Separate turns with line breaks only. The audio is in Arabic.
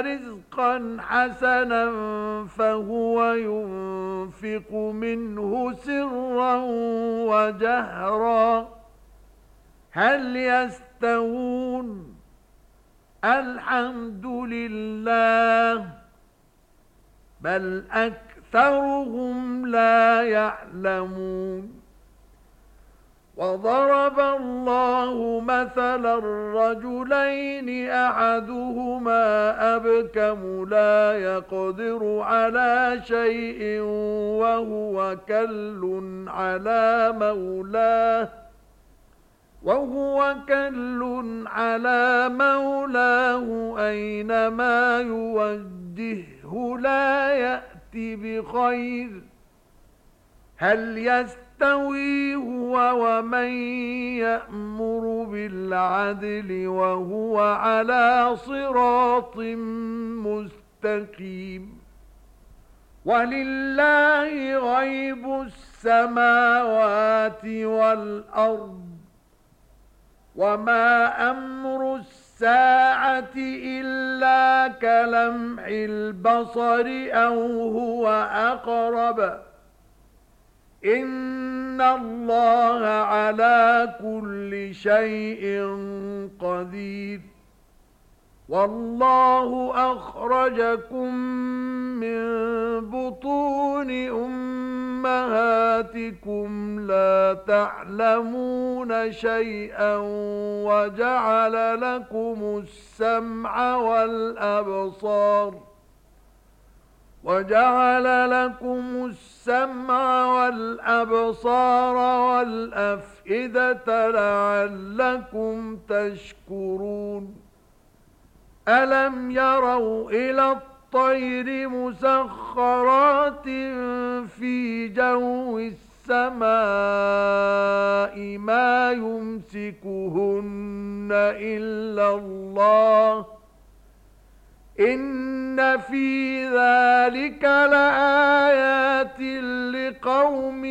رزقا حسنا فهو ينفق منه سرا وجهرا. هل يستوون؟ الحمد لله. بل أكثرهم لا يعلمون. وضرب الله مثل الرجلين أحدهما أبكم لا يقدر على شيء وهو كل على مولاه وهو كل على مولاه أينما يوجهه لا يأتي بخير هل يستطيع يستوي هو ومن يأمر بالعدل وهو على صراط مستقيم. ولله غيب السماوات والأرض وما أمر الساعة إلا كلمع البصر أو هو أقرب. إن ان الله على كل شيء قدير والله اخرجكم من بطون امهاتكم لا تعلمون شيئا وجعل لكم السمع والابصار وَجَعَلَ لَكُمُ السَّمْعَ وَالْأَبْصَارَ وَالْأَفْئِدَةَ لَعَلَّكُمْ تَشْكُرُونَ. أَلَمْ يَرَوْا إِلَى الطَّيْرِ مُسَخَّرَاتٍ فِي جَوِّ السَّمَاءِ مَا يُمْسِكُهُنَّ إِلَّا اللَّهُ؟ إِنَّ إن في ذلك لآيات لقوم